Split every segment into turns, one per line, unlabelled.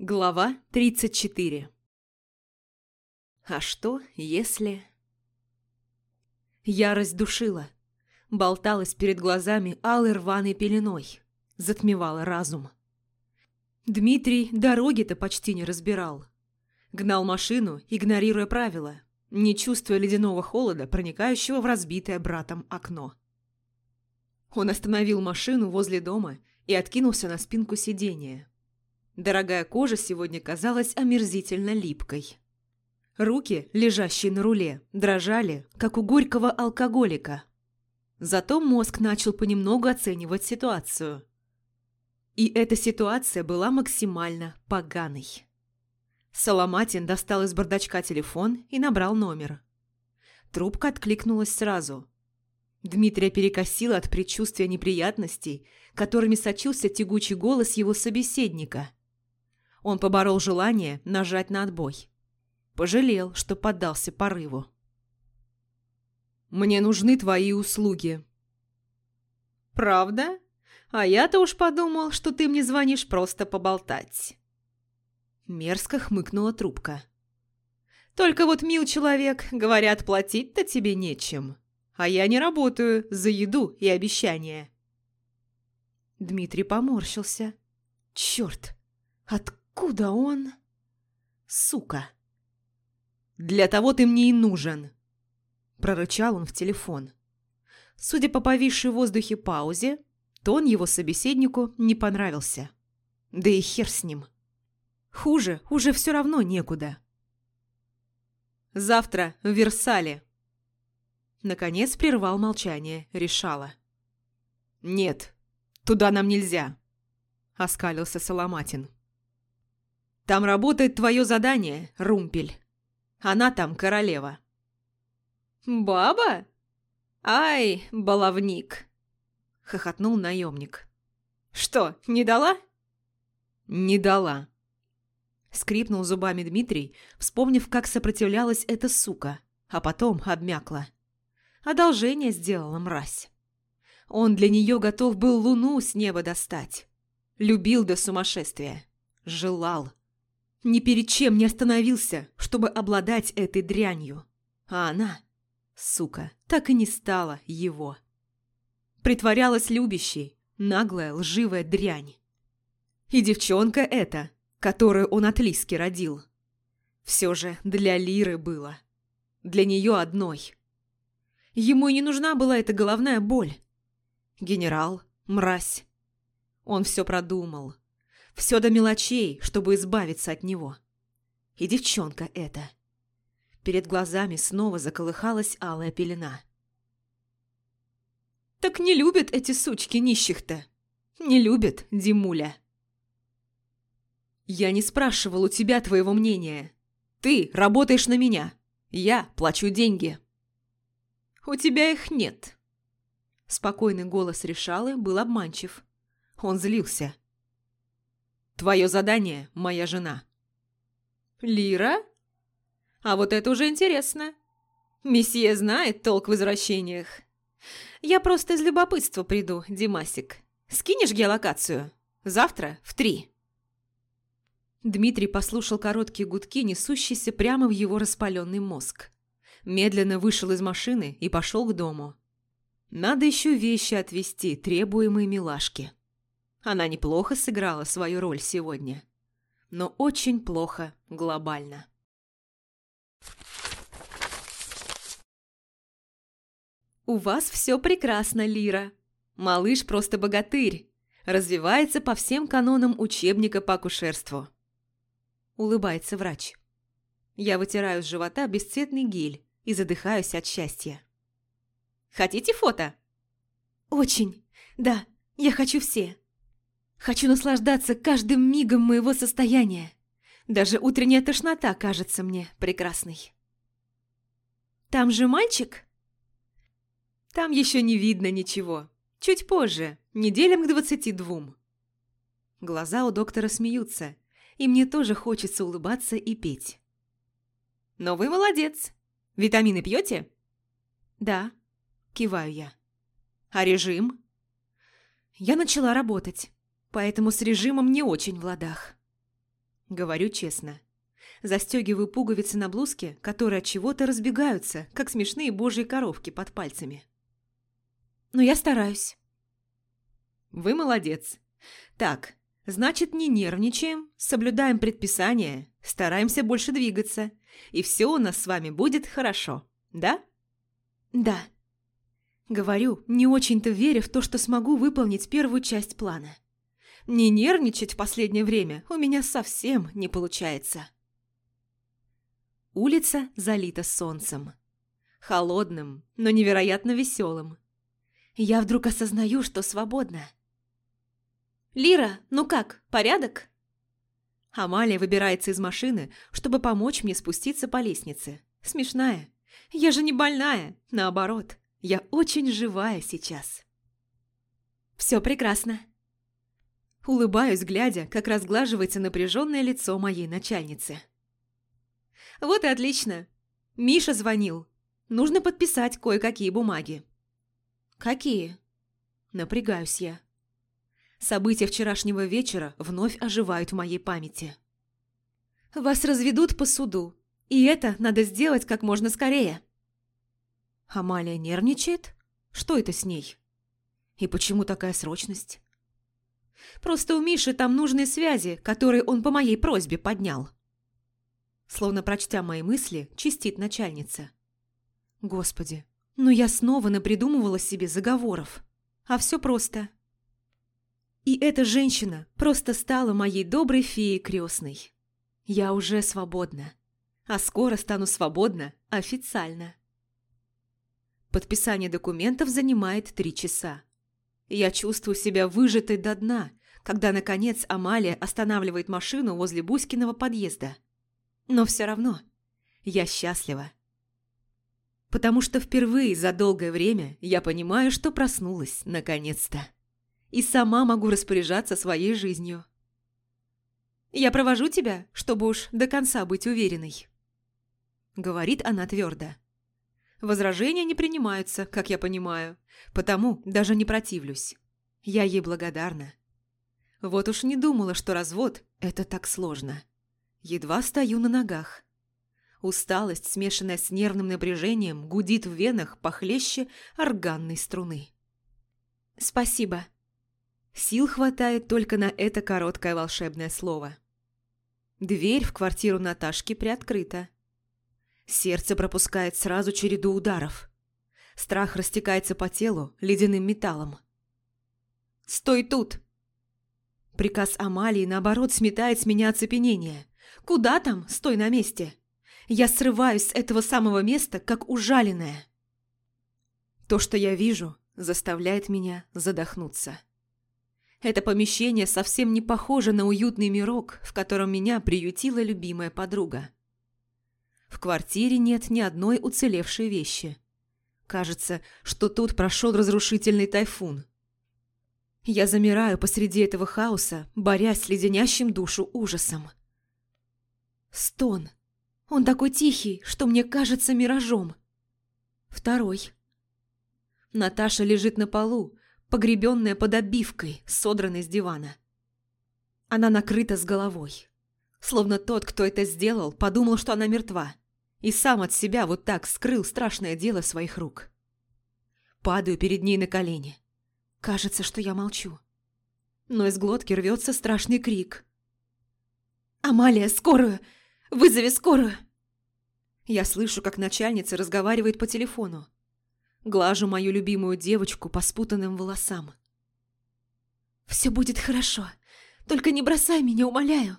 Глава 34 А что, если... Ярость душила, болталась перед глазами алой рваной пеленой, затмевала разум. Дмитрий дороги-то почти не разбирал. Гнал машину, игнорируя правила, не чувствуя ледяного холода, проникающего в разбитое братом окно. Он остановил машину возле дома и откинулся на спинку сиденья. Дорогая кожа сегодня казалась омерзительно липкой. Руки, лежащие на руле, дрожали, как у горького алкоголика. Зато мозг начал понемногу оценивать ситуацию. И эта ситуация была максимально поганой. Соломатин достал из бардачка телефон и набрал номер. Трубка откликнулась сразу. Дмитрия перекосило от предчувствия неприятностей, которыми сочился тягучий голос его собеседника. Он поборол желание нажать на отбой. Пожалел, что поддался порыву. «Мне нужны твои услуги». «Правда? А я-то уж подумал, что ты мне звонишь просто поболтать». Мерзко хмыкнула трубка. «Только вот, мил человек, говорят, платить-то тебе нечем. А я не работаю за еду и обещания». Дмитрий поморщился. «Черт! Откуда он?» «Сука!» «Для того ты мне и нужен!» Прорычал он в телефон. Судя по повисшей в воздухе паузе, тон его собеседнику не понравился. Да и хер с ним. Хуже уже все равно некуда. «Завтра в Версале!» Наконец прервал молчание, решала. «Нет, туда нам нельзя!» Оскалился Соломатин. «Там работает твое задание, Румпель. Она там королева». «Баба? Ай, баловник!» — хохотнул наемник. «Что, не дала?» «Не дала», — скрипнул зубами Дмитрий, вспомнив, как сопротивлялась эта сука, а потом обмякла. Одолжение сделала мразь. Он для нее готов был луну с неба достать. Любил до сумасшествия. Желал. Ни перед чем не остановился, чтобы обладать этой дрянью. А она сука, так и не стала его. Притворялась любящей, наглая, лживая дрянь. И девчонка эта, которую он от Лиски родил. Все же для Лиры было. Для нее одной. Ему и не нужна была эта головная боль. Генерал, мразь. Он все продумал. Все до мелочей, чтобы избавиться от него. И девчонка эта. Перед глазами снова заколыхалась алая пелена. «Так не любят эти сучки нищих-то! Не любят, Димуля!» «Я не спрашивал у тебя твоего мнения. Ты работаешь на меня. Я плачу деньги». «У тебя их нет». Спокойный голос Решалы был обманчив. Он злился. «Твое задание – моя жена». «Лира?» А вот это уже интересно. Месье знает толк в возвращениях. Я просто из любопытства приду, Димасик. Скинешь геолокацию? Завтра в три. Дмитрий послушал короткие гудки, несущиеся прямо в его распаленный мозг. Медленно вышел из машины и пошел к дому. Надо еще вещи отвезти, требуемые милашке. Она неплохо сыграла свою роль сегодня. Но очень плохо глобально. «У вас все прекрасно, Лира. Малыш просто богатырь. Развивается по всем канонам учебника по акушерству». Улыбается врач. Я вытираю с живота бесцветный гель и задыхаюсь от счастья. «Хотите фото?» «Очень. Да, я хочу все. Хочу наслаждаться каждым мигом моего состояния. Даже утренняя тошнота кажется мне прекрасной. «Там же мальчик?» «Там еще не видно ничего. Чуть позже, неделям к двадцати двум». Глаза у доктора смеются, и мне тоже хочется улыбаться и петь. «Но вы молодец. Витамины пьете?» «Да», – киваю я. «А режим?» «Я начала работать, поэтому с режимом не очень в ладах». Говорю честно. Застегиваю пуговицы на блузке, которые от чего-то разбегаются, как смешные божьи коровки под пальцами. Но я стараюсь. Вы молодец. Так, значит, не нервничаем, соблюдаем предписания, стараемся больше двигаться, и все у нас с вами будет хорошо, да? Да. Говорю, не очень-то веря в то, что смогу выполнить первую часть плана. Не нервничать в последнее время у меня совсем не получается. Улица залита солнцем. Холодным, но невероятно веселым. Я вдруг осознаю, что свободна. «Лира, ну как, порядок?» Амалия выбирается из машины, чтобы помочь мне спуститься по лестнице. Смешная. Я же не больная, наоборот. Я очень живая сейчас. Все прекрасно. Улыбаюсь, глядя, как разглаживается напряженное лицо моей начальницы. Вот и отлично. Миша звонил. Нужно подписать кое-какие бумаги. Какие? Напрягаюсь я. События вчерашнего вечера вновь оживают в моей памяти. Вас разведут по суду, и это надо сделать как можно скорее. Амалия нервничает? Что это с ней? И почему такая срочность? Просто у Миши там нужные связи, которые он по моей просьбе поднял. Словно прочтя мои мысли, чистит начальница. Господи, ну я снова напридумывала себе заговоров. А все просто. И эта женщина просто стала моей доброй феей крестной. Я уже свободна. А скоро стану свободна официально. Подписание документов занимает три часа. Я чувствую себя выжатой до дна, когда, наконец, Амалия останавливает машину возле Буськиного подъезда. Но все равно я счастлива. Потому что впервые за долгое время я понимаю, что проснулась наконец-то. И сама могу распоряжаться своей жизнью. «Я провожу тебя, чтобы уж до конца быть уверенной», — говорит она твердо. Возражения не принимаются, как я понимаю, потому даже не противлюсь. Я ей благодарна. Вот уж не думала, что развод – это так сложно. Едва стою на ногах. Усталость, смешанная с нервным напряжением, гудит в венах похлеще органной струны. «Спасибо». Сил хватает только на это короткое волшебное слово. Дверь в квартиру Наташки приоткрыта. Сердце пропускает сразу череду ударов. Страх растекается по телу ледяным металлом. «Стой тут!» Приказ Амалии, наоборот, сметает с меня оцепенение. «Куда там? Стой на месте!» Я срываюсь с этого самого места, как ужаленная. То, что я вижу, заставляет меня задохнуться. Это помещение совсем не похоже на уютный мирок, в котором меня приютила любимая подруга. В квартире нет ни одной уцелевшей вещи. Кажется, что тут прошел разрушительный тайфун. Я замираю посреди этого хаоса, борясь с леденящим душу ужасом. Стон. Он такой тихий, что мне кажется миражом. Второй. Наташа лежит на полу, погребенная под обивкой, содранной с дивана. Она накрыта с головой. Словно тот, кто это сделал, подумал, что она мертва. И сам от себя вот так скрыл страшное дело своих рук. Падаю перед ней на колени. Кажется, что я молчу. Но из глотки рвется страшный крик. «Амалия, скорую! Вызови скорую!» Я слышу, как начальница разговаривает по телефону. Глажу мою любимую девочку по спутанным волосам. «Все будет хорошо. Только не бросай меня, умоляю!»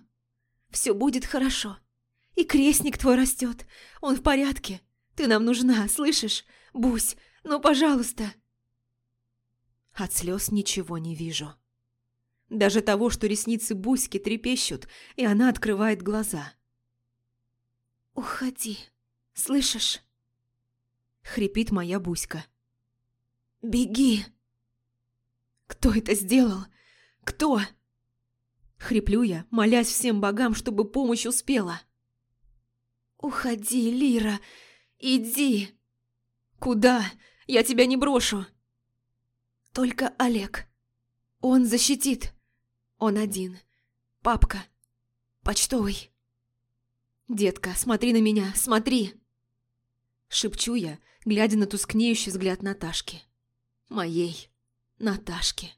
Все будет хорошо. И крестник твой растет. Он в порядке. Ты нам нужна, слышишь? Бусь, ну, пожалуйста. От слез ничего не вижу. Даже того, что ресницы Буськи трепещут, и она открывает глаза. «Уходи, слышишь?» Хрипит моя Буська. «Беги!» «Кто это сделал? Кто?» Хриплю я, молясь всем богам, чтобы помощь успела. «Уходи, Лира! Иди!» «Куда? Я тебя не брошу!» «Только Олег. Он защитит. Он один. Папка. почтовый». «Детка, смотри на меня, смотри!» Шепчу я, глядя на тускнеющий взгляд Наташки. Моей Наташки.